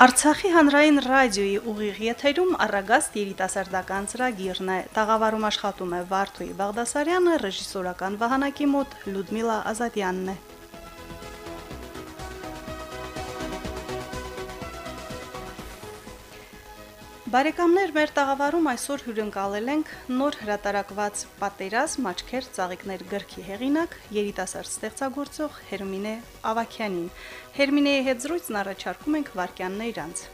Արցախի հանրային ռադիոյի ուղիղ եթերում առագաստ երիտասարդական ծրագիրն է։ Տաղավարում աշխատում է Վարդուի Բաղդասարյանը, ռեժիսորական վահանակի մոտ Լյուդմիլա Ազատյանն է։ Բարեկամներ, մեր տաղավարում այսօր հյուրընկալել ենք նոր հրատարակված պատերազմ աչքեր ծաղիկներ գրքի հեղինակ երիտասարդ ստեղծագործող Հերմինե Ավակյանին։ Հերմինեի հետ զրույցն առաջարկում ենք Վարքյաններ անց։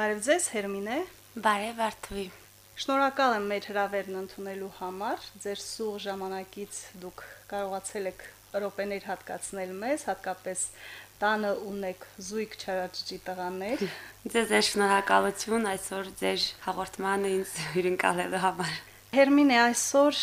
Բարև ձեզ, Հերմինե։ Բարև Արթուի։ Շնորհակալ եմ մեր հրավերն ընդունելու համար։ Ձեր սուղ ժամանակից դուք կարողացել եք րոպեներ հատկացնել մեզ, հատկապես տանը ունեք զույգ չարաճճի տղաներ։ Ձեզ է շնորհակալություն այսօր ձեր հաղորդմանը ինձ հյուրընկալելու համար։ Հերմինե, այսօր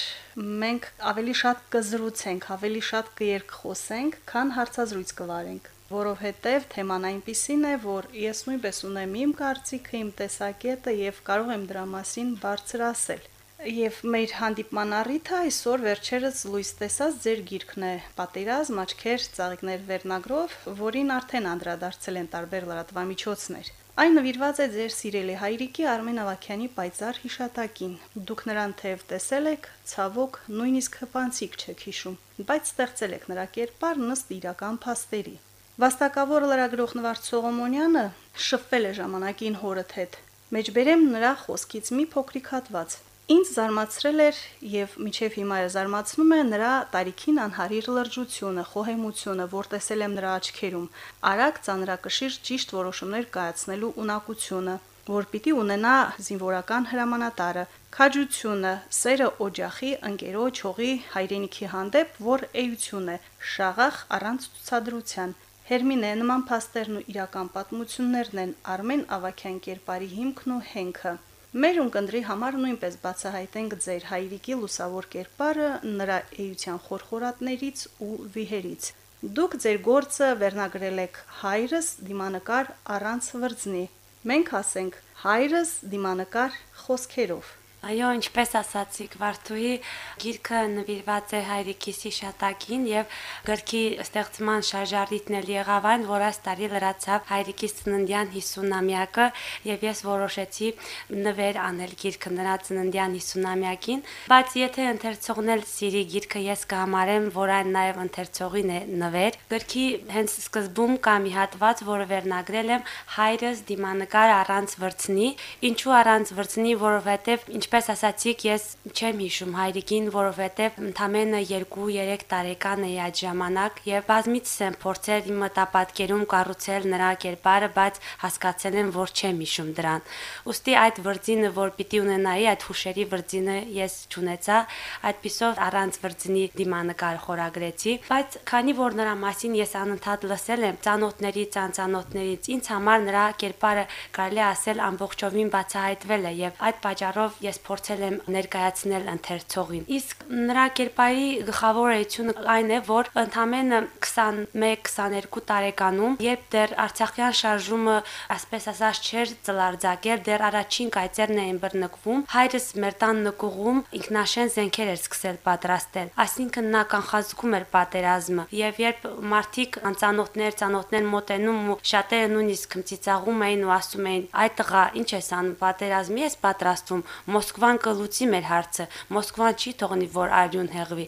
մենք ավելի շատ կզրուցենք, ավելի շատ կերկխոսենք, քան հարցազրույց կվարենք որովհետև թեման այնպիսին է, որ ես նույնպես ունեմ իմ կարծիքը, իմ տեսակետը եւ կարող եմ դրա մասին բարձր ասել։ Եվ մեր հանդիպման առիթը այսօր վերջերս լույս տեսած ձեր գիրքն է Պատերազմ աչքեր ծաղիկներ վերնագրով, որին արդեն անդրադարձել են տարբեր լրատվամիջոցներ։ Այն նվիրված է ձեր սիրելի հայրիկի Արմեն Ավակյանի պայծառ հիշատակին։ Դուք նրան թեև տեսել եք, ցավոք նույնիսկ հպանցիկ չեք հիշում, բայց ստեղծել եք նրա կերպարն ըստ իրական փաստերի։ Վաստակավոր լրագրող Նվարդ Սողոմոնյանը շփվել է ժամանակին հորդ հետ։ Մեջբերեմ նրա խոսքից մի փոքրիկ հատված։ Ինձ զարմացրել էր եւ միջև հիմա է զարմացնում է նրա տարիքին անհարիր լրջությունը, խոհեմությունը, որ տեսել եմ նրա աչքերում, արագ ծանրակշիռ ճիշտ որոշումներ կայացնելու ունակությունը, որ պիտի ունենա զինվորական հրամանատարը, քաջությունը, սերը օջախի, ընկերոջ, հողի, հայրենիքի հանդեպ, որ էություն է, շաղախ առանց ցուցադրության, Հերմինե նման փաստերն ու իրական պատմություններն են Արմեն Ավակյան կերպարի հիմքն ու հենքը։ Մեր ունկնդրի համար նույնպես բացահայտենք ձեր հայրիկի լուսավոր կերպարը նրա էության խորխորատներից ու վիհերից։ Դուք ձեր գործը վերնագրել եք հայրս դիմանկար առանց վրձնի։ Մենք ասենք հայրս դիմանկար խոսքերով։ Այո, ինչպես ասացիք, Վարդուհի գիրքը նվիրված է հայրիկիս հիշատակին եւ գրքի ստեղծման շարժարիտն էլ եղավ այն, որ այս տարի լրացավ հայրիկիս ծննդյան 50-ամյակը եւ ես որոշեցի նվեր անել գիրքը նրա ծննդյան 50-ամյակին, բայց եթե ընթերցողն էլ սիրի գիրքը, ես կհամարեմ, որ այն նաեւ ընթերցողին է նվեր։ Գրքի հենց սկզբում կա մի հատված, որը վերնագրել եմ հայրս դիմանկար առանց վրցնի, ինչու առանց վրցնի, որովհետեւ ինչ ինչպես ասացիք, ես չեմ հիշում հայրիկին, որովհետև ընդամենը 2-3 տարեկան էի այդ ժամանակ եւ բազմիցս եմ փորձել իմ մտապատկերում կառուցել նրա կերպարը, բայց հասկացել եմ, որ չեմ հիշում դրան։ Ոստի այդ վրձինը, որ պիտի ունենայի, այդ հուշերի վրձինը ես ճանաչա, այդպիսով առանց վրձինի դիմանկար խորագրեցի, բայց քանի որ նրա մասին ես անընդհատ լսել եմ ծանոթներից, անծանոթներից, ինձ համար նրա կերպարը կարելի ասել ամբողջովին բացահայտվել է եւ այդ պատճառով ես փորձել եմ ներկայացնել ընթերցողին։ Իսկ նրա կերպարի գլխավոր էությունը այն է, որ ընդամենը 21-22 տարեկանում, երբ դեռ Արցախյան շարժումը, ասպես ասած, չէր ծլարձակել, դեռ առաջին կայծերն էին բռնկվում, հայրս մեր տան նկուղում ինքնաշեն զենքեր էր սկսել պատրաստել։ Այսինքն նա կանխազգում էր պատերազմը, եւ երբ մարդիկ անծանոթներ, ծանոթներ մոտենում ու շատերը նույնիսկ ծիծաղում էին ու ասում էին՝ «Այ տղա, ինչ ես անում, պատերազմի ես պատրաստվում»։ Մոսկվան կլուծի մեր հարցը։ Մոսկվան չի թողնի, որ արյուն հեղվի։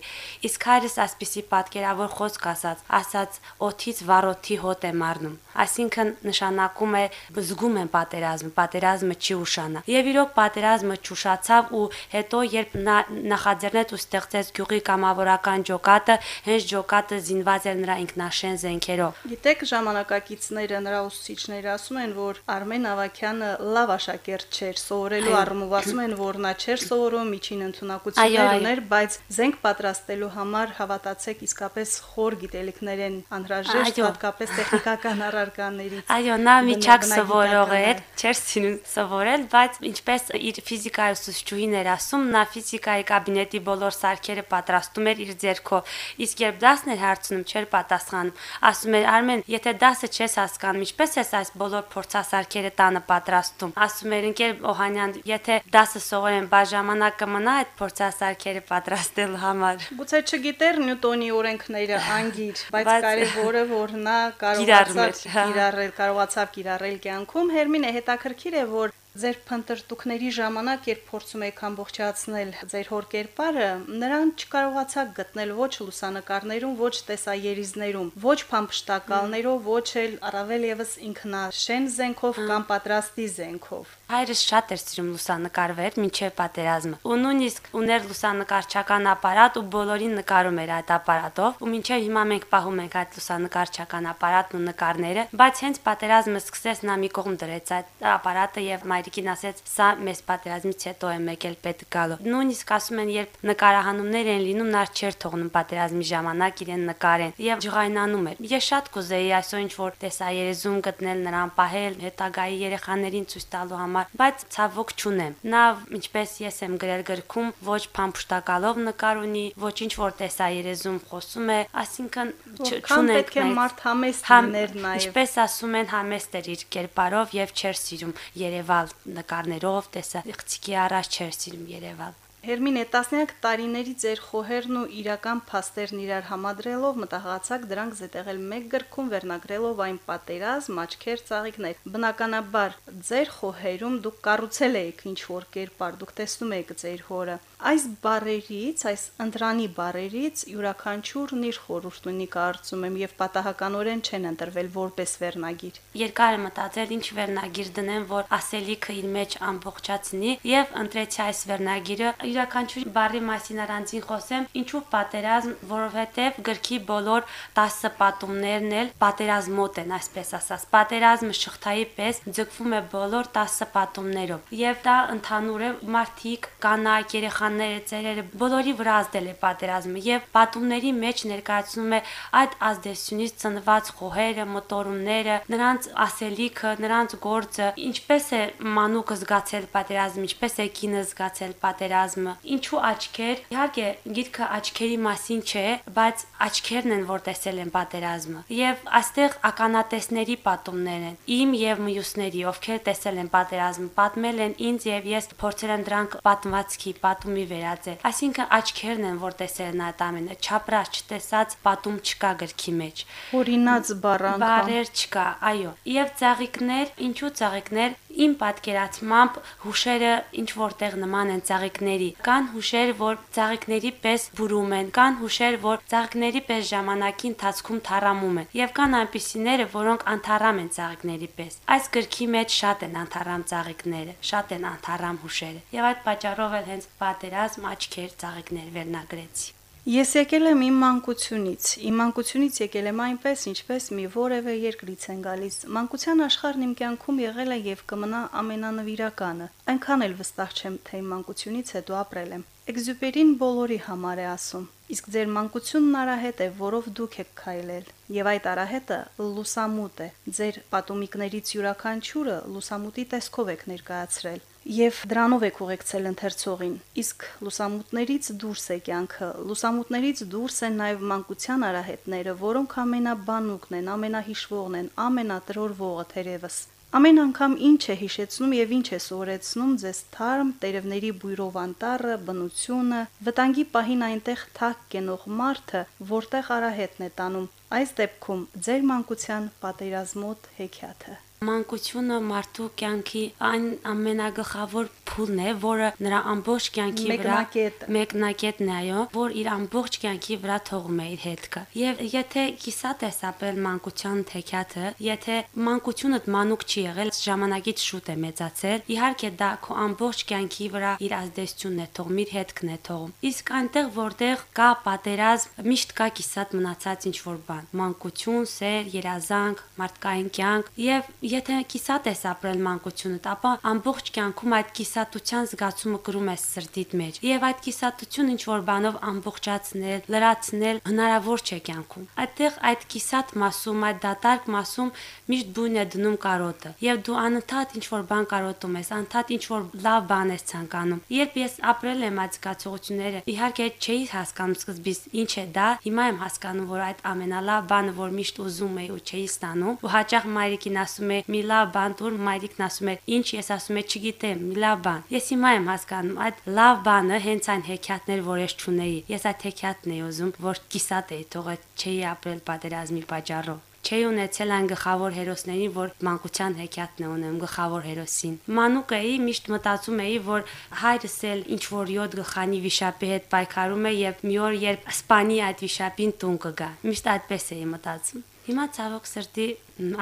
Իսկ հայրս ասպիսի պատկերավոր խոսք ասաց, ասաց օթից վարոթի հոտ է մարնում։ Այսինքն նշանակում է զգում են պատերազմը, պատերազմը չի ուշանա։ Եվ իրոք պատերազմը չուշացավ ու հետո երբ նա նախաձեռնեց ու ստեղծեց գյուղի կամավորական ջոկատը, հենց ջոկատը զինված էր նրա ինքնաշեն զենքերով։ Գիտեք, ժամանակակիցները նրա ուսուցիչները ասում են, որ Արմեն Ավակյանը լավ աշակերտ չէր, սովորելու առումով ասում են, որ նա չէր սովորում, միջին ընդունակություններ ուներ, բայց զենք պատրաստելու համար հավատացեք իսկապես խոր գիտելիքներ են անհրաժեշտ, հատկապես տեխնիկական առարկաներից։ Այո, նա միջակ սովորող էր, չէր սիրում սովորել, բայց ինչպես իր ֆիզիկայի ուսուցչուհին էր ասում, նա ֆիզիկայի կաբինետի բոլոր սարքերը պատրաստում էր իր ձեռքով, իսկ երբ դասն էր հարցնում, չէր պատասխանում։ Ասում էր Արմեն, եթե դասը չես հասկանում, ինչպես ես այս բոլոր փորձասարքերը տանը պատրաստում։ Ասում էր ընկեր Օհանյան, եթե դասը սովորեն, բա ժամանակ կմնա այդ փորձասարքերը պատրաստելու համար։ Գուցե չգիտեր Նյուտոնի օրենքները անգիր, բայց Բայց- կարևորը որ նա կարողացավ էր, հա։ կիրառել, կարողացավ կիրառել կյանքում։ Հերմին է հետաքրքիր է, որ ձեր փնտրտուքների ժամանակ, երբ փորձում եք ամբողջացնել ձեր հոր կերպարը, նրան չկարողացաք գտնել ոչ լուսանկարներում, ոչ տեսաերիզներում, ոչ փամփշտակալներով, ոչ էլ առավել եւս ինքնաշեն զենքով կամ պատրաստի զենքով։ Հայրս շատ էր սիրում լուսանկարվել մինչև պատերազմը։ Ու նույնիսկ ուներ լուսանկարչական ապարատ ու բոլորին նկարում էր այդ ապարատով, ու մինչև հիմա մենք պահում ենք այդ լուսանկարչական ապարատն ու նկարները, բայց հենց պատերազմը սկսեց նա մի կողմ դրեց այդ ապարատը եւ մայրիկին ասեց՝ «Սա մեզ պատերազմից հետո է եկել պետք գալու»։ Նույնիսկ ասում են, երբ նկարահանումներ են լինում, նա չէր թողնում պատերազմի ժամանակ իրեն նկարեն եւ ջղայնանում էր։ Ես շատ կուզեի այսօր ինչ որ տեսաերեզում գտնել նրան պահել, հետագայի երեխաներին ցույց տալու համար, բայց ցավոք չունեմ։ Նա, ինչպես ես եմ գրել գրքում, ոչ փամփշտակալով նկար ունի, ոչ ինչ որ տեսաերեզում խոսում է, այսինքն չունենք պետք է մարդ համեստ Համ- լիներ նաև։ Ինչպես ասում են, համեստ էր իր կերպարով եւ չէր սիրում Երևալ նկարներով, տեսա աղցիկի առաջ չէր սիրում Երևալ։ Հերմին է տասնյակ տարիների ձեր խոհերն ու իրական փաստերն իրար համադրելով մտահղացակ դրանք զետեղել մեկ գրքում վերնագրելով այն պատերազմ, աչքեր, ծաղիկներ։ Բնականաբար ձեր խոհերում դուք կառուցել եք ինչ որ կերպար, դուք տեսնում եք ձեր հորը։ Այս բարերից, այս ընտրանի բարերից յուրաքանչյուրն իր խորհուրդն ունի կարծում եմ եւ պատահականորեն չեն ընտրվել որպես վերնագիր։ Երկար եմ մտածել ինչ վերնագիր դնեմ, որ ասելիքը իր մեջ ամբողջացնի եւ ընտրեցի այս վերնագիրը յուրաքանչյուր բարի մասին առանձին խոսեմ, ինչու պատերազմ, որովհետեւ գրքի բոլոր 10 պատումներն էլ պատերազմոտ են, այսպես ասած։ Պատերազմը շղթայի պես ձգվում է բոլոր 10 պատումներով եւ դա ընդհանուր է մարդիկ, կանայք, երեխաները, ծերերը բոլորի վրա ազդել է պատերազմը եւ պատումների մեջ ներկայացնում է այդ ազդեցությունից ծնված խոհերը, մոտորումները, նրանց ասելիքը, նրանց գործը, ինչպես է մանուկը զգացել պատերազմը, ինչպես է կինը զգացել պատերազմը, ինչու աչքեր։ Իհարկե, գիրքը աչքերի մասին չէ, բայց աչքերն են, որ տեսել են պատերազմը։ Եվ այստեղ ականատեսների պատումներ են։ Իմ եւ մյուսների, ովքեր տեսել են պատերազմը, պատմել են ինձ եւ ես փորձել եմ դրանք պատմվածքի, պատումի վերածել։ Այսինքն աչքերն են, որ տեսել են այդ ամենը, չապրած չտեսած պատում չկա գրքի մեջ։ Օրինաց բառ անգամ Բարեր չկա, այո։ Եվ ծաղիկներ, ինչու ծաղիկներ, իմ պատկերացմամբ հուշերը ինչ որտեղ նման են ծաղիկների։ Կան հուշեր, որ ծաղիկների պես բուրում են, կան հուշեր, որ ծաղիկների պես ժամանակի ընթացքում թարամում են։ Եվ կան այնպիսիները, որոնք անթարամ են ծաղիկների պես։ Այս գրքի մեջ շատ են անթարամ ծաղիկները, շատ են անթարամ հուշերը։ Եվ այդ պատճառով էլ հենց պատերազմ աչքեր ծաղիկներ վերնագրեցի։ Ես եկել եմ իմ մանկությունից։ Իմ մանկությունից եկել եմ այնպես, ինչպես մի որևէ երկրից են գալիս։ Մանկության աշխարհն իմ կյանքում եղել է եւ կմնա ամենանվիրականը։ Այնքան էլ վստահ չեմ, թե իմ մանկությունից հետո ապրել եմ։ Էքզյուպերին բոլորի համար է ասում։ Իսկ ձեր մանկությունն արահետ է, որով դուք եք քայլել, եւ այդ արահետը լուսամուտ է։ Ձեր պատումիկներից յուրաքանչյուրը լուսամուտի տեսքով եք ներկայացրել եւ դրանով եք ուղեկցել ընթերցողին։ Իսկ լուսամուտներից դուրս է կյանքը, լուսամուտներից դուրս են նաեւ մանկության արահետները, որոնք ամենաբանուկն են, ամենահիշվողն են, ամենատրորվողը թերևս։ Ամեն անգամ ինչ է հիշեցնում եւ ինչ է սովորեցնում ձեզ թարմ տերևների բույրով անտառը, բնությունը, վտանգի պահին այնտեղ թակ կենող մարդը, որտեղ արահետն է տանում։ Այս դեպքում ձեր մանկության պատերազմոտ հեքիաթը։ Մանկությունը մարդու կյանքի այն ամենագլխավոր փուլն է, որը նրա ամբողջ կյանքի վրա մեկնակետն է, այո, որ իր ամբողջ կյանքի վրա թողում է իր հետքը։ Եվ եթե կիսատ ես ապրել մանկության թեքյաթը, եթե մանկությունդ մանուկ չի եղել, ժամանակից շուտ է մեծացել, իհարկե դա քո ամբողջ կյանքի վրա իր ազդեցությունն է թողում, իր հետքն է թողում։ Իսկ այնտեղ, որտեղ կա պատերազմ, միշտ կա կիսատ մնացած ինչ որ բան՝ մանկություն, սեր, երազանք, մարդկային կյանք, եւ եթե կիսատ ես ապրել մանկությունդ, ապա ամբողջ կյանքում այդ կիսատության զգացումը կրում ես սրտիդ մեջ։ Եվ այդ կիսատությունը ինչ որ բանով ամբողջացնել, լրացնել հնարավոր չէ կյանքում։ Այդտեղ այդ կիսատ մասում, այդ դատարկ մասում միշտ բույն է դնում կարոտը։ Եվ դու անընդհատ ինչ որ բան կարոտում ես, անընդհատ ինչ որ լավ բան ես ցանկանում։ Երբ ես ապրել եմ այդ զգացողությունները, իհարկե չէի հասկանում սկզբից ինչ է դա, հիմա եմ հասկանում, որ այդ ամենալավ բանը, որ միշտ ուզում էի ու չէի ստանում, ու հաճախ մայրիկին ասում է՝ «Մի լավ բան տուր», մայրիկն ասում է՝ «Ինչ ես ասում է, չգիտեմ, մի լավ բան»։ Ես հիմա եմ հասկանում, այդ լավ բանը հենց այն հեքիաթներ, որ ես ճունեի։ Ես այդ հեքիաթն էի ուզում, որ կիսատ էի թողել, չէի ապրել պատերազմի պատճառով չէի ունեցել այն գլխավոր հերոսներին, որ մանկության հեքիաթն է ունեմ գլխավոր հերոսին։ Մանուկ էի, միշտ մտածում էի, որ հայրս էլ ինչ որ 7 գլխանի վիշապի հետ պայքարում է եւ մի օր երբ սպանի այդ վիշապին տուն կգա։ Միշտ այդպես էի մտածում։ Հիմա ցավոք սրտի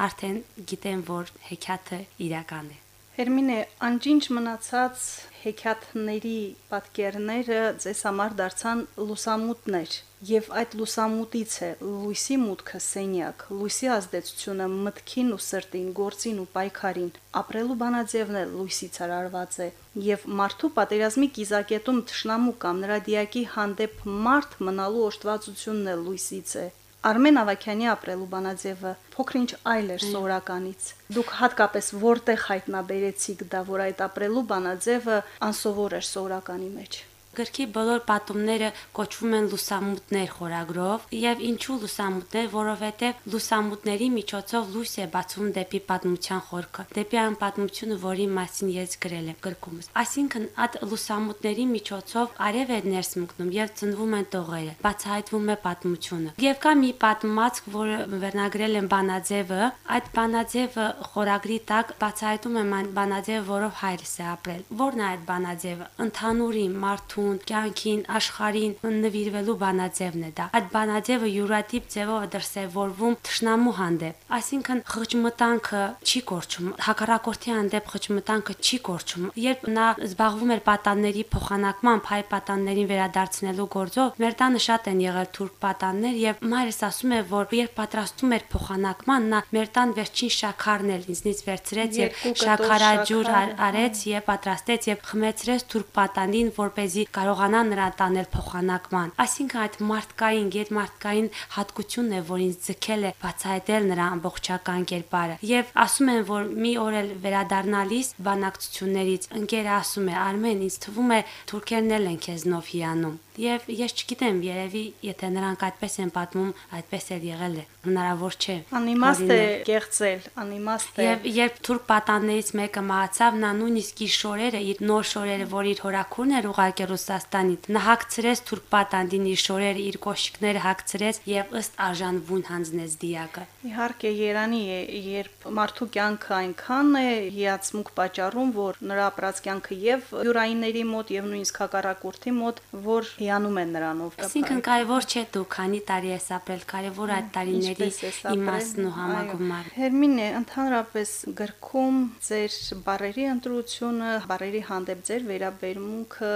արդեն գիտեմ, որ հեքիաթը իրական է։ Հերմինե, անջինջ մնացած հեքիաթների պատկերները ձեզ համար դարձան լուսամուտներ եւ այդ լուսամուտից է լույսի մուտքը սենյակ լույսի ազդեցությունը մտքին ու սրտին գործին ու պայքարին ապրելու բանաձևն է լույսից արարված է եւ մարդու պատերազմի կիզակետում ճշնամու կամ նրա դիակի հանդեպ մարդ մնալու օժտվածությունն է լույսից է Արմեն Ավակյանի ապրելու բանաձևը փոքրինչ այլ էր սովորականից։ Դուք հատկապես որտեղ հայտնաբերեցիք դա, որ այդ ապրելու բանաձևը անսովոր էր սովորականի մեջ։ Գրքի բոլոր պատումները կոչվում են լուսամուտներ խորագրով, եւ ինչու լուսամուտներ, որովհետեւ լուսամուտների միջոցով լույս է բացվում դեպի պատմության խորքը, դեպի այն պատմությունը, որի մասին ես գրել եմ գրքումս։ Այսինքն, այդ լուսամուտների միջոցով արև է ներս մտնում եւ ծնվում են տողերը, բացահայտվում է պատմությունը։ Եվ կա մի պատմվածք, որը վերնագրել են Բանաձևը, այդ Բանաձևը խորագրի տակ բացահայտում այն Բանաձևը, որով հայրս է ապրել։ Որն է այդ Բանաձևը։ Ընդհանուրին մարդու մարդուն, կյանքին, աշխարհին նվիրվելու բանաձևն է դա։ Այդ բանաձևը յուրատիպ ձևով դրսևորվում ճշնամու հանդեպ։ Այսինքն խղճմտանքը չի կորչում, հակառակորդի հանդեպ խղճմտանքը չի կորչում։ Երբ նա զբաղվում էր պատանների փոխանակմամբ հայ պատաններին վերադարձնելու գործով, մեր տանը շատ են եղել թուրք պատաններ եւ մայրս ասում է, որ երբ պատրաստում էր փոխանակման, նա մեր տան վերջին շաքարն էլ ինձնից վերցրեց եւ շաքարաջուր արեց եւ պատրաստեց եւ խմեցրեց թուրք պատանին, որ เป զի կարողանա նրա տանել փոխանակման։ Այսինքն այդ մարդկային, գերմարտկային հատկությունն է, որ ինձ ձգել է բացահայտել նրա ամբողջական կերպարը։ Եվ ասում են, որ մի օր էլ վերադառնալիս բանակցություններից ընկերը ասում է. «Արմեն, ինձ թվում է թուրքերն էլ են քեզնով հիանում»։ Եվ ես չգիտեմ, երևի եթե նրանք այդպես են պատմում, այդպես էլ եղել է։ Հնարավոր չէ։ Անիմաստ է կեղծել, անիմաստ է։ Եվ երբ թուրք պատաններից մեկը մահացավ, նա նույնիսկ իր շորերը, իր նոր շորերը, որ իր հորաքուրն էր ուղարկել Ռուսաստանից, նա հակցրեց թուրք պատանդին իր շորերը, իր կոշիկները հակցրեց եւ ըստ արժանվուն հանձնեց դիակը։ Իհարկե Երանի է, երբ մարդու կյանքը այնքան է հիացմունք պատճառում, որ նրա ապրած կյանքը եւ յուրայինների մոտ եւ նույնիսկ հակառակորդի մոտ, որ հիանում են նրանով։ Այսինքն կարևոր չէ դու քանի տարի ես ապրել, կարևոր այդ տարիների իմաստն ու համագումարը։ Հերմինե, ընդհանրապես գրքում ձեր բարերի ընտրությունը, բարերի հանդեպ ձեր վերաբերմունքը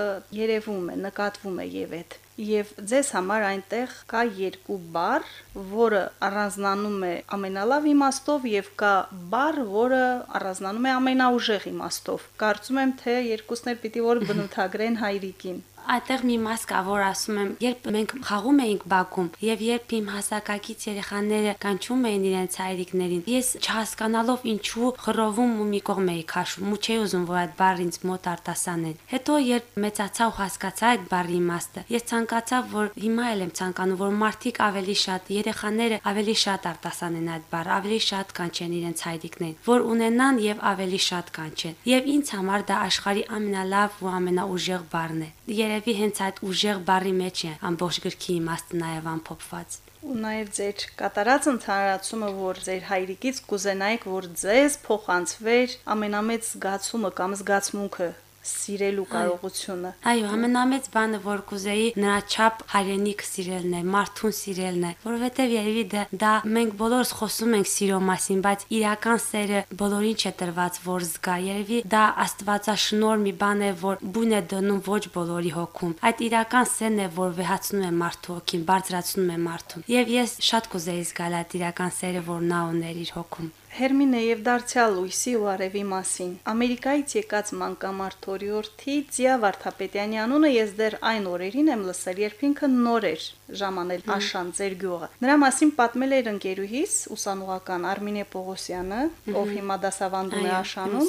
երևում է, նկատվում է եւ այդ եւ ձեզ համար այնտեղ կա երկու բառ, որը առանձնանում է ամենալավ իմաստով եւ կա բառ, որը առանձնանում է ամենաուժեղ իմաստով։ Կարծում եմ, թե երկուսն էլ պիտի որ բնութագրեն հայրիկին այդտեղ մի մաս կա, որ ասում եմ, երբ մենք խաղում էինք Բաքում եւ երբ իմ հասակակից երեխաները կանչում էին իրենց հայրիկներին, ես չհասկանալով ինչու խռովում ու մի կողմ էի քաշում, ու չէի ուզում, որ այդ բառը ինձ մոտ արտասանեն։ Հետո երբ մեծացա ու հասկացա այդ բառի իմաստը, ես ցանկացա, որ հիմա էլ եմ ցանկանում, որ մարդիկ ավելի շատ, երեխաները ավելի շատ արտասանեն այդ բառը, ավելի շատ կանչեն իրենց հայրիկներին, որ ունենան եւ ավելի շատ կանչեն։ Եվ ինձ համար դա աշխարհի ամենալավ ու ամենաուժեղ բառն է։ Երևի հենց այդ ուժեղ բառի մեջ է ամբողջ գրքի իմաստը նաեւ ամփոփված ու նաև ձեր կատարած ընդհանրացումը, որ ձեր հայրիկից կուզենայիք, որ ձեզ փոխանցվեր ամենամեծ զգացումը կամ զգացմունքը սիրելու կարողությունը։ Այո, ամենամեծ բանը, որ կուզեի, նրա չափ հայրենիք սիրելն է, մարդուն սիրելն է, որովհետև երևի դա, դա մենք բոլորս խոսում ենք սիրո մասին, բայց իրական սերը բոլորին չէ տրված, որ զգա։ Երևի դա աստվածաշնոր մի բան է, որ բուն է դնում ոչ բոլորի հոգում։ Այդ իրական սերն է, որ վեհացնում է մարդու հոգին, բարձրացնում է մարդուն։ Եվ ես շատ կուզեի զգալ այդ իրական սերը, որ նա ուներ իր հոգում։ Հերմինե եւ դարձյալ լույսի ու արևի մասին։ Ամերիկայից եկած մանկամարտորիորդի Ձիա Վարդապետյանի անունը ես դեռ այն օրերին եմ լսել, երբ ինքը նոր էր ժամանել Աշան ձեր գյուղը։ Նրա մասին պատմել էր ընկերուհիս ուսանողական Արմինե Պողոսյանը, ով հիմա դասավանդում է Աշանում,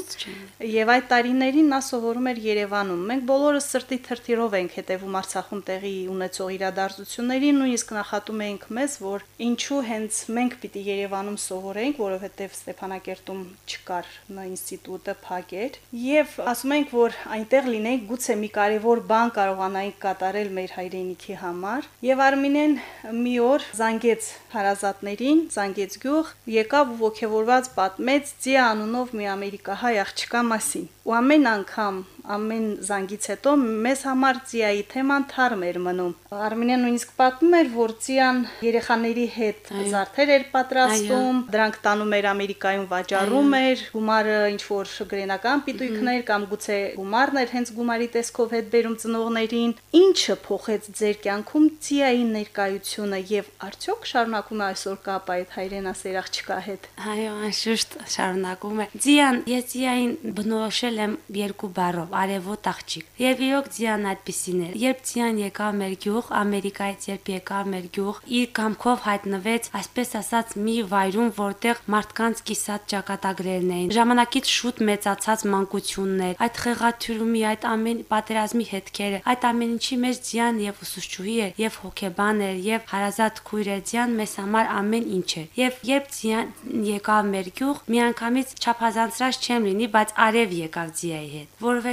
եւ այդ տարիներին նա սովորում էր Երևանում։ Մենք բոլորս սրտի թրթիրով ենք հետևում Արցախում տեղի ունեցող իրադարձություններին, նույնիսկ նախատում էինք մեզ, որ ինչու հենց մենք պիտի Երևանում սովորենք, որովհետեւ Ստեփանակերտում չկար նա ինստիտուտը փակ էր եւ ասում ենք որ այնտեղ լինեին գուցե մի կարևոր բան կարողանային կատարել մեր հայրենիքի համար եւ Արմինեն մի օր զանգեց հարազատներին զանգեց գյուղ եկավ ու ողջավորված պատմեց Ձիա անունով մի ամերիկահայ աղջկա մասին ու ամեն անգամ ամեն զանգից հետո մեզ համար Ձիայի թեման թարմ էր մնում։ Արմինեն նույնիսկ պատմում էր, որ Ձիան երեխաների հետ զարդեր էր պատրաստում, դրանք տանում էր Ամերիկայում վաճառում էր, գումարը ինչ որ գրենական պիտույքներ կամ գուցե գումարն էր հենց գումարի տեսքով հետ բերում ծնողներին։ Ինչը փոխեց ձեր կյանքում Ձիայի ներկայությունը եւ արդյոք շարունակում է այսօր կապ այդ հայրենասեր աղջկա հետ։ Այո, անշուշտ շարունակում է։ Ձիան, ես Ձիային բնորոշել եմ երկու բառով՝ արևոտ աղջիկ։ Եվ իրոք Ձիան այդպեսին էր։ Երբ Ձիան եկավ մեր գյուղ, Ամերիկայից երբ եկավ մեր գյուղ, իր կամքով հայտնվեց, այսպես ասած, մի վայրում, որտեղ մարդկանց կիսատ ճակատագրերն էին։ Ժամանակից շուտ մեծացած մանկություններ, այդ խեղաթյուրումի, այդ ամեն պատերազմի հետքերը, այդ ամեն ինչի մեջ Ձիան եւ ուսուցչուհի էր, եւ հոգեբան էր, եւ հարազատ քույր էր Ձիան մեզ համար ամեն ինչ էր։ Եվ երբ Ձիան եկավ մեր գյուղ, միանգամից չափազանցրած չեմ լինի, բայց արև եկավ Ձիայի հետ,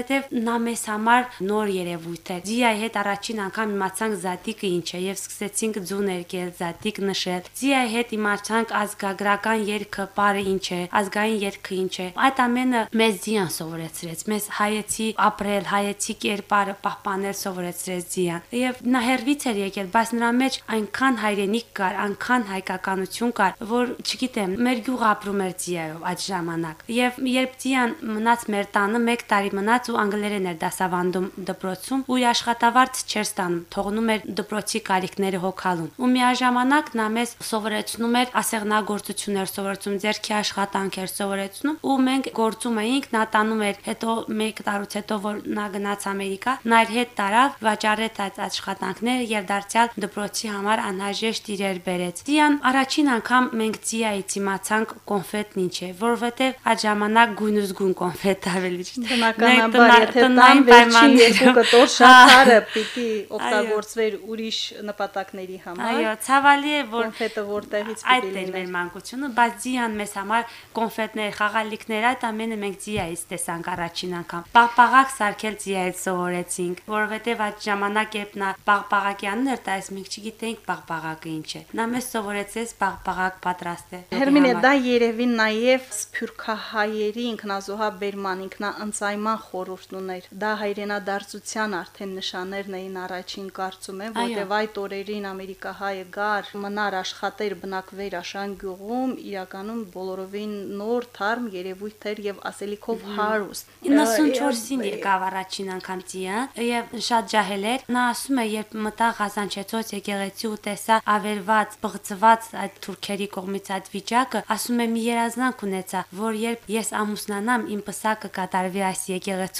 որովհետև նա մեզ համար նոր երևույթ է։ Ձիայի հետ առաջին անգամ իմացանք զատիկը ինչ է եւ սկսեցինք ձուն երկել, զատիկ նշել։ Ձիայի հետ իմացանք ազգագրական երգը, բարը ինչ է, ազգային երգը ինչ է։ Այդ ամենը մեզ Ձիան սովորեցրեց, մեզ հայեցի ապրել, հայեցի կերպարը պահպանել սովորեցրեց Ձիան։ Եվ նա հերվից էր եկել, բայց նրա մեջ այնքան հայրենիք կար, այնքան հայկականություն կար, որ չգիտեմ, մեր գյուղը ապրում էր Ձիայով այդ ժամանակ։ Եվ երբ Ձիան մնաց մեր տանը 1 տարի մնաց ու անգլերեն էր դասավանդում դպրոցում ու աշխատավարձ չէր ստանում, թողնում էր դպրոցի կարիքները հոգալուն։ Ու միաժամանակ նա մեզ սովորեցնում էր ասեղնագործություններ, սովորեցում ձերքի աշխատանք էր սովորեցնում ու մենք գործում էինք, նա տանում էր, հետո 1 տարուց հետո որ նա գնաց Ամերիկա, նա իր հետ տարավ, վաճառեց այդ աշխատանքները եւ դարձյալ դպրոցի համար անհրաժեշտ իրեր բերեց։ Ձիան առաջին անգամ մենք Ձիայից իմացանք կոնֆետն ինչ է, որովհետեւ այդ ժամանակ գույնուզգուն կոնֆետ ավելի ճիշտ։ Բնականաբար, եթե տան վերջին երկու կտոր շաքարը պիտի օգտագործվեր ուրիշ նպատակների համար։ Այո, ցավալի է, որ կոնֆետը որտեղից պիտի լինի։ Այդ էր մեր մանկությունը, բայց Ձիան մեզ համար կոնֆետներ, խաղալիքներ, այդ ամենը մենք Ձիայից տեսանք առաջին անգամ։ Պաղպաղակ սարքել Ձիայից սովորեցինք, որովհետև այդ ժամանակ երբ նա պաղպաղակյանն էր տալիս, մենք չգիտեինք պաղպաղակը ինչ է։ Նա մեզ սովորեցեց պաղպաղակ պատրաստել։ Հերմինե, դա երևի նաև սփյուռքահայերի ինքնազոհաբերման, ինքնաընծայման խորհուրդն ուներ։ Դա հայրենադարձության արդեն նշաններն էին առաջին կարծում եմ, որտեղ այդ օրերին Ամերիկահայը գար, մնար աշխատեր, բնակվեր Աշան գյուղում, իրականում բոլորովին նոր թարմ երևույթ էր եւ ասելիքով հարուստ։ 94-ին եկավ առաջին անգամ Տիա եւ շատ ջահել էր։ Նա ասում է, երբ մտա Ղազանչեցոց եկեղեցի ու տեսա ավերված, բղծված այդ թուրքերի կողմից այդ վիճակը, ասում է մի երազանք ունեցա, որ երբ ես ամուսնանամ, իմ պսակը կատարվի այս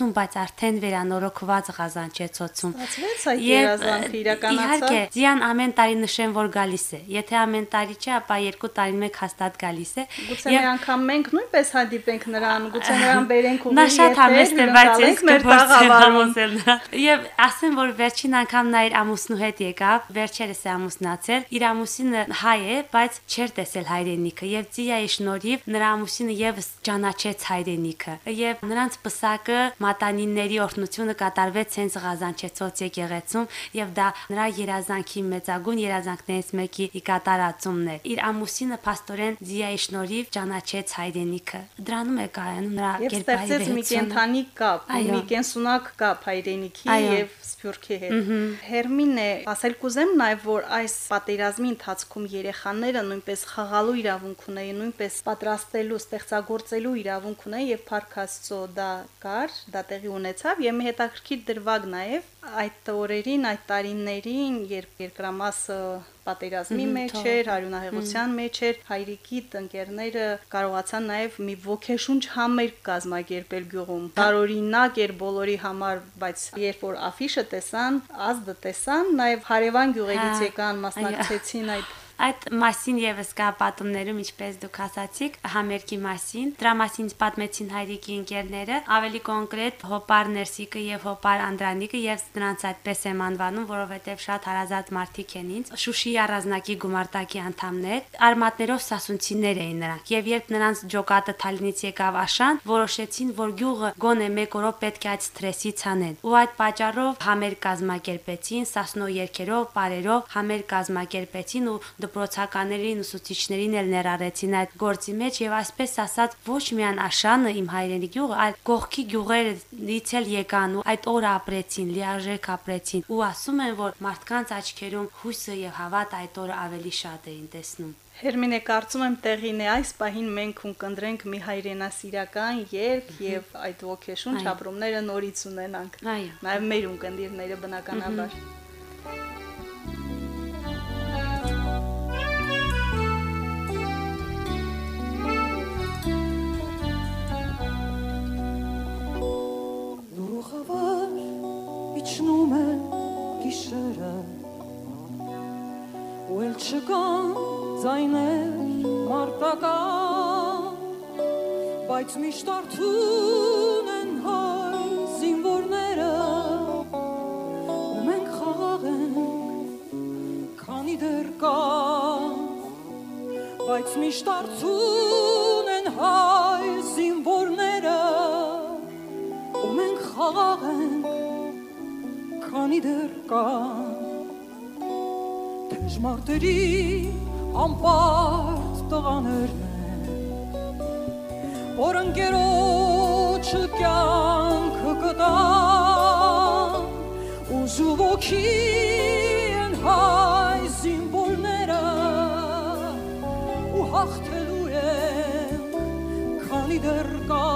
եկեղեցում, բայց արդեն վերանորոգված Ղազանչեցոցում։ Ստացվեց այդ երազանքը իրականացավ։ Իհարկե, Ձիան ամեն տարի նշեն, որ գալիս է։ Եթե ամեն տարի չէ, ապա երկու տարին մեկ հաստատ գալիս է։ Գուցե մի անգամ մենք նույնպես հանդիպենք նրան, գուցե նրան բերենք ու Նա շատ համեստ է, բայց ես մեր տաղավարում նրան։ Եվ ասեմ, որ վերջին անգամ նա իր ամուսնու հետ եկավ, վերջերս է ամուսնացել։ Իր ամուսինը հայ է, բայց չէր տեսել հայրենիքը եւ Ձիայի շնորհիվ նրա ամուսինը եւս ճանաչեց հայրենիքը։ Եվ նրանց պսակը մատանինների օրհնությունը կատարվեց հենց Ղազանչեցոց եկեղեցում եւ դա նրա երազանքի մեծագույն երազանքներից մեկի կատարածումն է։ Իր ամուսինը աստորեն Ձիայի շնորհիվ ճանաչեց հայրենիքը։ Դրանում է կայանում նրա կերպարի վեհությունը։ Եվ ստեղծեց մի կենթանի կապ, մի կենսունակ կապ հայրենիքի եւ Սփյուռքի հետ։ Հերմին է, ասել կուզեմ նաեւ որ այս պատերազմի ընթացքում երեխաները նույնպես խաղալու իրավունք ունեին, նույնպես պատրաստելու, ստեղծագործելու իրավունք ունեին եւ Փարքաստո դա կար, դա տեղի ունեցավ եւ մի հետաքրքիր դրվագ նաեւ այդ օրերին, այդ տարիներին, երբ երկրամասը պատերազմի մեջ էր, հարյունահեղության մեջ էր, հայրիկի տնկերները կարողացան նաև մի ոգեշունչ համերգ կազմակերպել գյուղում։ Տարօրինակ էր բոլորի համար, բայց երբ որ աֆիշը տեսան, ազդը տեսան, նաև հարևան գյուղերից եկան, մասնակցեցին այդ Այդ մասին եւս կա պատումներում, ինչպես դուք ասացիք, համերգի մասին։ Դրա մասին պատմեցին հայրիկի ընկերները, ավելի կոնկրետ Հոպար Ներսիկը եւ Հոպար Անդրանիկը եւ նրանց այդպես եմ անվանում, որովհետեւ շատ հարազատ մարդիկ են ինձ։ Շուշիի առանձնակի գումարտակի անդամներ, արմատներով սասունցիներ էին նրանք։ Եվ երբ նրանց ջոկատը Թալինից եկավ Աշան, որոշեցին, որ գյուղը գոնե մեկ օրով պետք է այդ սթրեսից անեն։ Ու այդ պատճառով համեր կազմակերպեցին, սասնո երկերով, բարերով համեր կազմակերպեցին ու դպրոցականներին, ուսուցիչներին էլ ներառեցին այդ գործի մեջ եւ այսպես ասած ոչ միայն Աշանը իմ հայրենի գյուղը, այլ կողքի գյուղերից էլ եկան ու այդ օրը ապրեցին, լիարժեք ապրեցին ու ասում են, որ մարդկանց աչքերում հույսը եւ հավատը այդ օրը ավելի շատ էին տեսնում։ Հերմինե կարծում եմ տեղին է այս պահին մենք ունկնդրենք մի հայրենասիրական երգ եւ այդ ոգեշունչ ապրումները նորից ունենանք։ Այո։ Նաեւ մեր ունկնդիրները բնականաբար։ Լուխավար իջնում են գիշերը ու էլ չկան ձայներ մարտական բայց միշտ արթուն են հայ զինվորները ու մենք խաղաղ ենք քանի դեռ կա բայց միշտ արթուն են հայ զինվորները մենք խաղաղ ենք քանի դեռ կա Թեժ մարտերի ամպարտ տղաներն են որ ընկերոջը կյանքը կտան ու զուվոքի են հայ զինվորները ու հաղթելու են քանի դեռ կա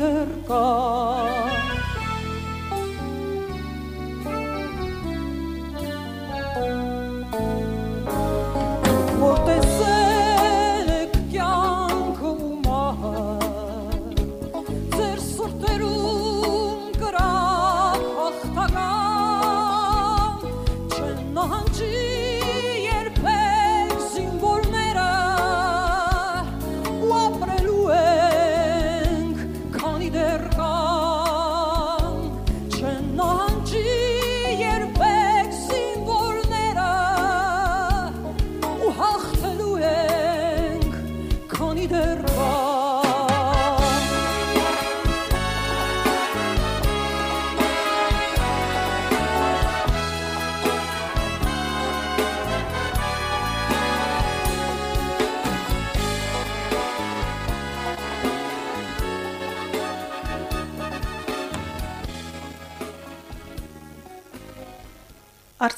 քանի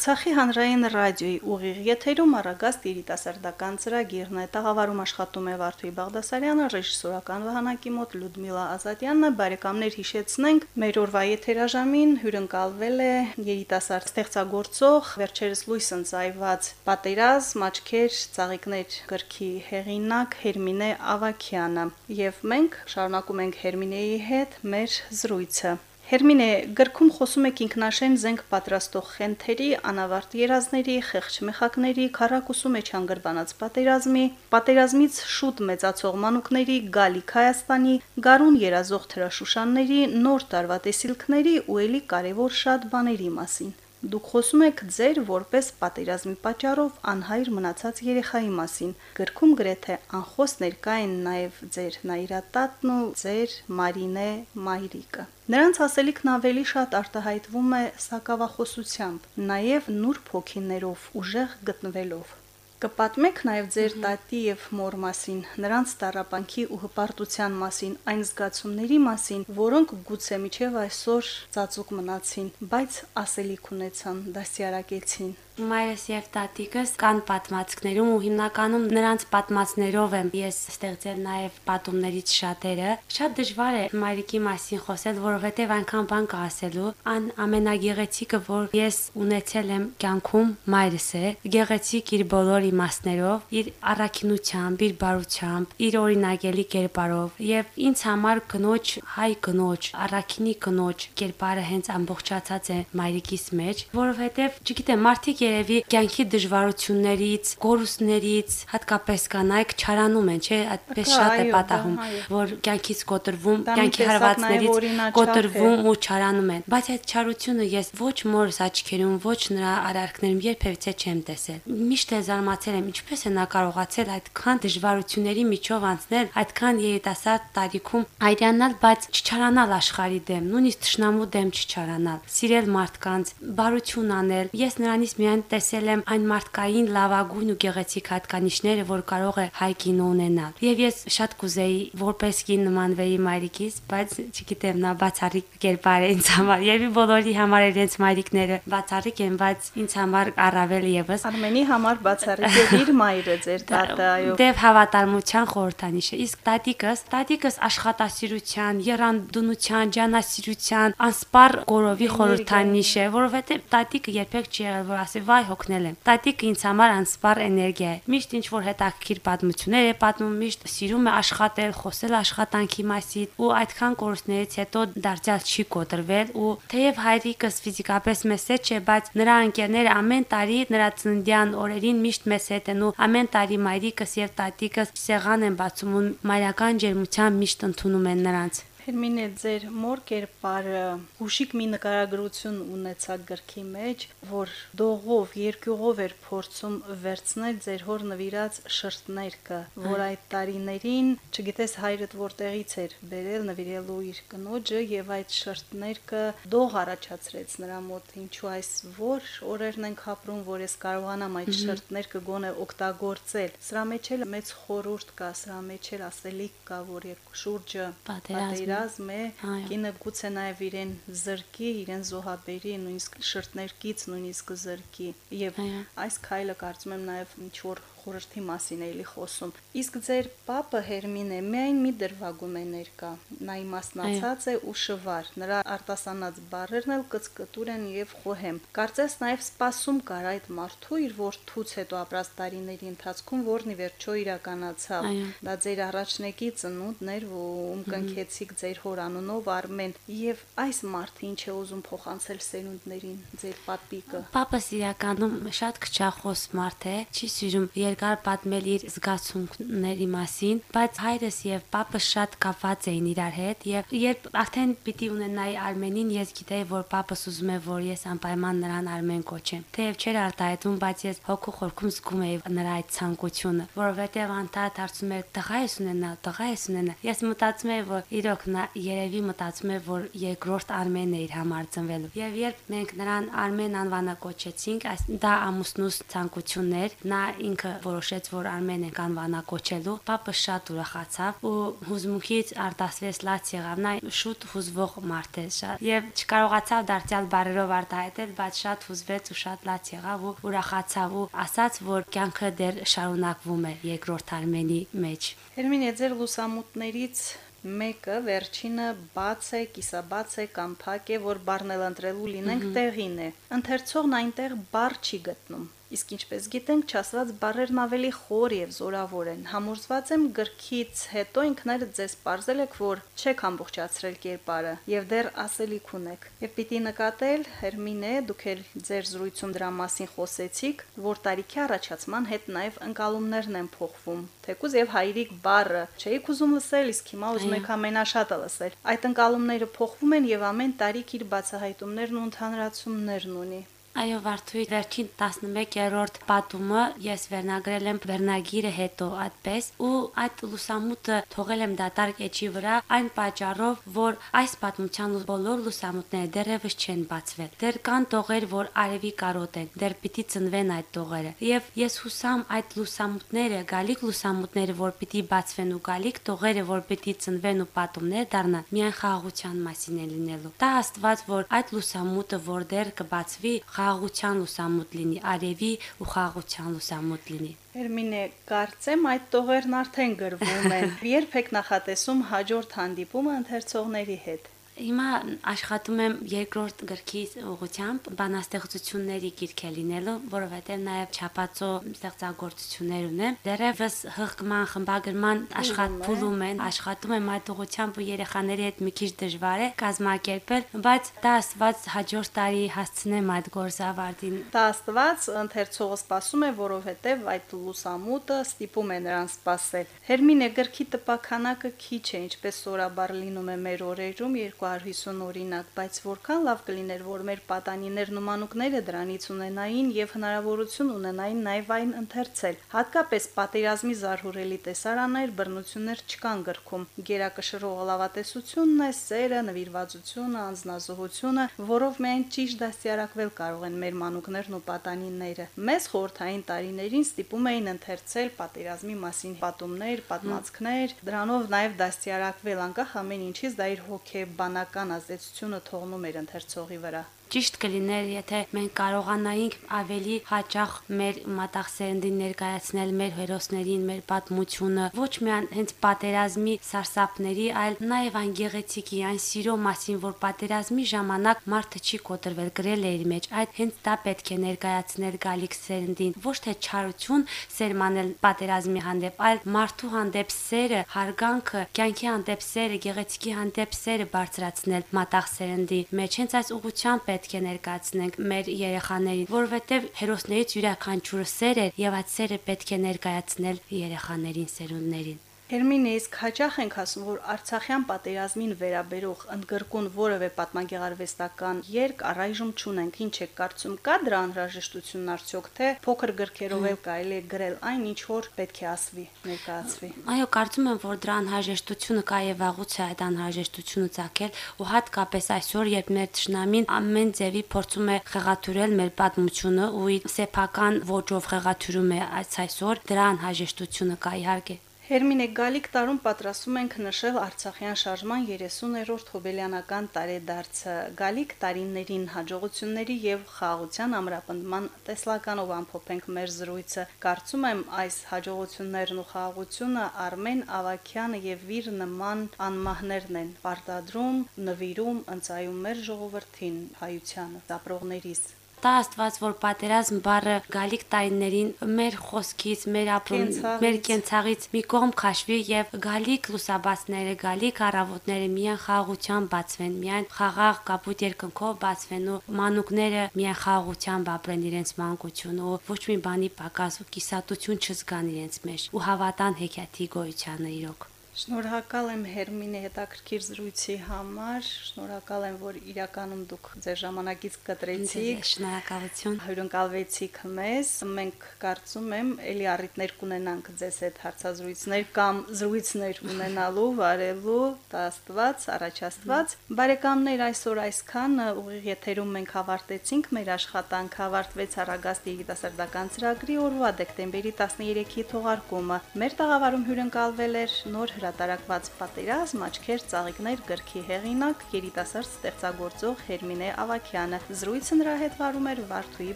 Արցախի հանրային ռադիոյի ուղիղ եթերում առագաստ երիտասարդական ծրագիրն է։ Տաղավարում աշխատում է Վարդուհի Բաղդասարյանը, ռեժիսորական վահանակի մոտ Լյուդմիլա Ազատյանն է։ Բարեկամներ հիշեցնենք, մեր օրվա եթերաժամին հյուրընկալվել է երիտասարդ ստեղծագործող, վերջերս լույս ընծայված պատերազմ, աչքեր, ծաղիկներ գրքի հեղինակ Հերմինե Ավակյանը։ Եվ մենք շարունակում ենք Հերմինեի հետ մեր զրույցը։ Հերմինե, գրքում խոսում եք ինքնաշեն զենք պատրաստող խենթերի, անավարտ երազների, խեղճ մեխակների, քարակուսու մեջ հանգրվանած պատերազմի, պատերազմից շուտ մեծացող մանուկների, գալիք Հայաստանի, գարուն երազող թրաշուշանների, նոր տարվա տեսիլքների ու ելի կարևոր շատ բաների մասին։ Դուք խոսում եք ձեր որպես պատերազմի պատճառով անհայր մնացած երեխայի մասին։ Գրքում գրեթե անխոս ներկա են նաև ձեր նայրատատն ու ձեր Մարինե Մայրիկը։ Նրանց ասելիքն ավելի շատ արտահայտվում է սակավախոսությամբ, նաև նուրբ հոգիներով, ուժեղ գտնվելով։ Կպատմեք նաև ձեր տատի եւ մոր մասին, նրանց տարապանքի ու հպարտության մասին, այն զգացումների մասին, որոնք գուցե միջև այսօր ծածուկ մնացին, բայց ասելիք ունեցան, դասյարակեցին։ Մայրս եւ տատիկս կան պատմածքներում ու հիմնականում նրանց պատմածներով եմ ես ստեղծել նաեւ պատումներից շատերը։ Շատ դժվար է մայրիկի մասին խոսել, որովհետեւ այնքան բան կա ասելու։ Ան ամենագեղեցիկը, որ ես ունեցել եմ կյանքում, մայրս է։ Գեղեցիկ իր բոլոր իմաստներով, իր առաքինությամբ, իր բարությամբ, իր օրինագելի կերպարով եւ ինձ համար կնոջ հայ կնոջ, առաքինի կնոջ կերպարը հենց ամբողջացած է մայրիկիս մեջ, որովհետեւ չգիտեմ, մարդիկ երևի կյանքի դժվարություններից, կորուստներից, հատկապես կանայք չարանում են, չէ, այդպես շատ է պատահում, որ կյանքից կոտրվում, կյանքի հարվածներից կոտրվում ու չարանում են։ Բայց այդ չարությունը ես ոչ մորս աչքերում, ոչ նրա արարքներում երբևիցե չեմ տեսել։ Միշտ է զարմացել եմ, ինչպես է նա կարողացել այդքան դժվարությունների միջով անցնել, այդքան երիտասարդ տարիքում այրանալ, բայց չչարանալ աշխարի դեմ, նույնիսկ ճշնամու դեմ չչարանալ, սիրել մարդկանց, բարություն անել։ Ես նրանից միայն տեսել եմ այն մարդկային լավագույն ու գեղեցիկ հատկանիշները, որ կարող է հայ կինո ունենալ։ Եվ ես շատ կուզեի որպես կին նմանվեի մայրիկից, բայց չգիտեմ, նա բացառիկ կերպար է ինձ համար։ Եվ բոլորի համար իրենց մայրիկները բացառիկ են, բայց ինձ համար առավել եւս։ Արմենի համար բացառիկ է իր մայրը, ձեր տատը, այո։ Դեվ հավատարմության խորհրդանիշը։ Իսկ տատիկս, տատիկս աշխատասիրության, երանդունության, ջանասիրության, անսպար գորովի խորհրդանիշ է, որովհետեւ տատիկը երբեք չի եղել, որ ասի վայ հոգնել եմ։ Տատիկը ինձ համար անսպար էներգիա է։ Միշտ ինչ որ հետաքրքիր պատմություններ է պատմում, միշտ սիրում է աշխատել, խոսել աշխատանքի մասին ու այդքան կորուստներից հետո դարձյալ չի կոտրվել ու թեև հայրիկս ֆիզիկապես մեծ չէ, բայց նրա ընկերները ամեն տարի նրա ծննդյան օրերին միշտ մեզ հետ են ու ամեն տարի մայրիկս եւ տատիկս սեղան են բացում ու մայրական ջերմությամբ միշտ ընդունում են նրանց։ Հերմինե ձեր մոր կերպարը հուշիկ մի նկարագրություն ունեցա գրքի մեջ, որ դողով, երկյուղով էր փորձում վերցնել ձեր հոր նվիրած շրթներկը, որ այդ տարիներին, չգիտես հայրդ որտեղից էր բերել նվիրելու իր կնոջը եւ այդ շրթներկը դող առաջացրեց նրա մոտ, ինչու այս որ օրերն ենք ապրում, որ ես կարողանամ այդ շրթներկը գոնե օգտագործել։ Սրա մեջ էլ մեծ խորուրդ կա, սրա մեջ էլ ասելիք կա, որ երկու շուրջը պատերազմ պատերազմ է, կինը գուցե նաև իրեն զրկի, իրեն զոհաբերի, նույնիսկ շրթներկից նույնիսկ զրկի։ Եվ այս քայլը կարծում եմ նաև ինչ որ խորհրդի մասին էլի խոսում։ Իսկ ձեր papa Հերմինե միայն մի դրվագում է ներկա։ Նա իմաստնացած է ու շվար։ Նրա արտասանած բարերն էլ կծկտուր են եւ խոհեմ։ Կարծես նաեւ սпасում կար այդ մարդու իր որդուց հետո ապրած տարիների ընթացքում, որն ի վերջո իրականացավ։ Դա ձեր առաջնեկի ծնունդն էր, ում կնքեցիք ձեր հորանունով Արմեն, եւ այս մարդը ինչ է ուզում փոխանցել սերունդներին, ձեր պապիկը։ Պապաս իրականում շատ քչախոս մարդ է, չի սիրում երկար պատմել իր զգացումների մասին, բայց հայրս եւ պապս շատ կապված էին իրար հետ եւ երբ արդեն պիտի ունենայի Արմենին, ես գիտեի, որ պապս ուզում է, որ ես անպայման նրան Արմեն կոչեմ։ Թեև չէր արտահայտում, բայց ես հոգու խորքում զգում էի նրա այդ ցանկությունը, որովհետեւ անդադ հարցում էր տղա ես ունենա, տղա ես ունենա։ Ես մտածում էի, որ իրոք նա երևի մտածում է, որ երկրորդ Արմենն է իր համար ծնվելու։ Եվ երբ մենք նրան Արմեն անվանը կոչեցինք, այս դա ամուսնուս ցանկությունն էր, նա ինքը որոշեց, որ Արմեն ենք անվանա կոչելու, պապը շատ ուրախացավ ու հուզմունքից արտասվեց լաց եղավ։ Նա շուտ հուզվող մարդ է շատ եւ չկարողացավ դարձյալ բարերով արտահայտել, բայց շատ հուզվեց ու շատ լաց եղավ ու ուրախացավ ու ասաց, որ կյանքը դեռ շարունակվում է երկրորդ Արմենի մեջ։ Հերմինե ձեր լուսամուտներից մեկը վերջինը բաց է, կիսաբաց է կամ փակ է, որ բառնել ընտրելու լինենք տեղին է։ Ընթերցողն այնտեղ բառ չի գտնում։ Իսկ ինչպես գիտենք, չասված բառերն ավելի խոր եւ զորավոր են։ Համոզված եմ գրքից հետո ինքներդ ձեզ ողրել եք, որ չեք ամբողջացրել կերպարը եւ դեռ ասելիք ունեք։ Եվ պիտի նկատել, Հերմինե, դուք էլ ձեր զրույցում դրա մասին խոսեցիք, որ տարիքի առաջացման հետ նաեւ ընկալումներն են փոխվում։ Թեկուզ եւ հայրիկ բառը չէիք ուզում լսել, իսկ հիմա ուզում եք ամենաշատը լսել։ Այդ ընկալումները փոխվում են եւ ամեն տարիք իր բացահայտումներն ու ընդհանրացումներն ունի։ Այո, Վարդուի վերջին 11-րդ պատումը ես վերնագրել եմ վերնագիրը հետո այդպես ու այդ լուսամուտը թողել եմ դատարկ էջի վրա այն պատճառով, որ այս պատմության բոլոր լուսամուտները դեռևս չեն բացվել։ Դեռ կան տողեր, որ արևի կարոտ են, դեռ պիտի ծնվեն այդ տողերը։ Եվ ես հուսամ այդ լուսամուտները, գալիք լուսամուտները, որ պիտի բացվեն ու գալիք տողերը, որ պիտի ծնվեն ու պատումներ դառնան, միայն խաղաղության մասին է լինելու։ Դա աստված, որ այդ լուսամուտը, որ դեռ կբացվի, խաղաղության լուսամուտ լինի, արևի ու խաղաղության լուսամուտ լինի։ Հերմինե, կարծեմ այդ տողերն արդեն գրվում են։ Երբ եք նախատեսում հաջորդ հանդիպումը ընթերցողների հետ։ Հիմա աշխատում եմ երկրորդ գրքի ուղությամբ բանաստեղծությունների գիրք է լինելով, որովհետև նաև չափածո ստեղծագործություններ ունեմ։ Դերևս հղկման, խմբագրման աշխատում են, աշխատում եմ այդ ուղությամբ ու երեխաների հետ մի քիչ դժվար է կազմակերպել, բայց դա աստված հաջորդ տարի հասցնեմ այդ գործավարտին։ Դա աստված ընթերցողը սպասում է, որովհետև այդ լուսամուտը ստիպում է նրան սպասել։ Հերմինե գրքի տպականակը քիչ է, ինչպես սորաբար լինում է մեր օրերում 250 օրինակ, բայց որքան լավ կլիներ, որ մեր պատանիներն ու մանուկները դրանից ունենային եւ հնարավորություն ունենային նաեւ այն ընթերցել։ Հատկապես պատերազմի զարհուրելի տեսարաններ, բռնություններ չկան գրքում։ Գերակշռող լավատեսությունն է, սերը, նվիրվածությունը, անznազողությունը, որով միայն ճիշտ դաստիարակվել կարող են մեր մանուկներն ու պատանիները։ Մեզ խորթային տարիներին ստիպում էին ընթերցել պատերազմի մասին պատումներ, պատմածքներ, դրանով նաև դաստիարակվել անկախ ամեն ինչից դա իր հոգեբան հոգեբանական ազդեցությունը թողնում էր ընթերցողի վրա ճիշտ կլիներ, եթե մենք կարողանայինք ավելի հաճախ մեր մտածերնդին ներկայացնել մեր հերոսներին, մեր պատմությունը, ոչ միայն հենց պատերազմի սարսափների, այլ նաև այն գեղեցիկի, այն սիրո մասին, որ պատերազմի ժամանակ մարդը չի կոտրվել, գրել է իր մեջ, այդ հենց դա պետք է ներկայացնել գալիք սերնդին, ոչ թե չարություն սերմանել պատերազմի հանդեպ, այլ մարդու հանդեպ սերը, հարգանքը, կյանքի հանդեպ սերը, գեղեցիկի հանդեպ սերը բարձրացնել մտածերնդի մեջ, հենց այս ուղղությամբ պետք պետք է ներկայացնենք մեր երեխաներին, որովհետև հերոսներից յուրաքանչյուրը սեր է եւ այդ սերը պետք է ներկայացնել երեխաներին, սերունդներին։ Հերմինե, իսկ հաճախ ենք ասում, որ Արցախյան պատերազմին վերաբերող ընդգրկուն որևէ պատմագեղարվեստական երկ առայժմ չունենք։ Ինչ է կարծում, կա դրա անհրաժեշտությունն արդյոք թե փոքր գրքերով էլ կարելի է գրել այն, ինչ որ պետք է ասվի, ներկայացվի։ Այո, կարծում եմ, որ դրա անհրաժեշտությունը կա եւ վաղուց է այդ անհրաժեշտությունը ցակել, ու հատկապես այսօր, երբ մեր ճշնամին ամեն ձևի փորձում է խեղաթյուրել մեր պատմությունը ու սեփական ոճով խեղաթյուրում է այս այսօր, դրա անհրաժեշտությունը կա իհարկե։ Հերմինե գալիք տարում պատրաստում ենք նշել Արցախյան շարժման 30-րդ հոբելյանական տարեդարձը։ Գալիք տարիներին հաջողությունների եւ խաղաղության ամրապնդման տեսլականով ամփոփենք մեր զրույցը։ Կարծում եմ այս հաջողություններն ու խաղաղությունը Արմեն Ավակյանը եւ իր նման անմահներն են պարտադրում, նվիրում, ընծայում մեր ժողովրդին, հայությանը, ապրողներիս տա Աստված, որ պատերազմ բառը գալիք տարիներին մեր խոսքից, մեր ապրում, մեր կենցաղից մի կողմ քաշվի եւ գալիք լուսաբացները, գալիք առավոտները միայն խաղաղության բացվեն, միայն խաղաղ կապույտ երկնքով բացվեն ու մանուկները միայն խաղաղությամբ ապրեն իրենց մանկությունը ու ոչ մի բանի պակաս ու կիսատություն չզգան իրենց մեջ ու հավատան հեքիաթի գոյությանը իրոք։ Շնորհակալ եմ Հերմինե հետաքրքիր զրույցի համար։ Շնորհակալ եմ, որ իրականում դուք ձեր ժամանակից կտրեցիք։ Շնորհակալություն։ Հյուրընկալվեցիք մեզ։ Մենք կարծում եմ, ելի առիթներ կունենանք ձեզ հետ հարցազրույցներ կամ զրույցներ ունենալու, վարելու, տաստված, առաջաստված։ Բարեկամներ, այսօր այսքան ուղիղ եթերում մենք ավարտեցինք մեր աշխատանքը, ավարտվեց Արագաստ երիտասարդական ծրագրի օրվա դեկտեմբերի 13-ի թողարկումը։ Մեր տաղավարում հյուրընկալվել էր նոր հրատարակված պատերազմ աչքեր ծաղիկներ գրքի հեղինակ երիտասարդ ստեղծագործող Հերմինե Ավակյանը։ Զրույցը նրա հետ վարում էր Վարդուհի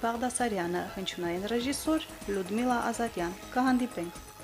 Բաղդասարյանը, հնչյունային ռեժիսոր Լյուդմիլա Ազատյան։ Կհանդիպենք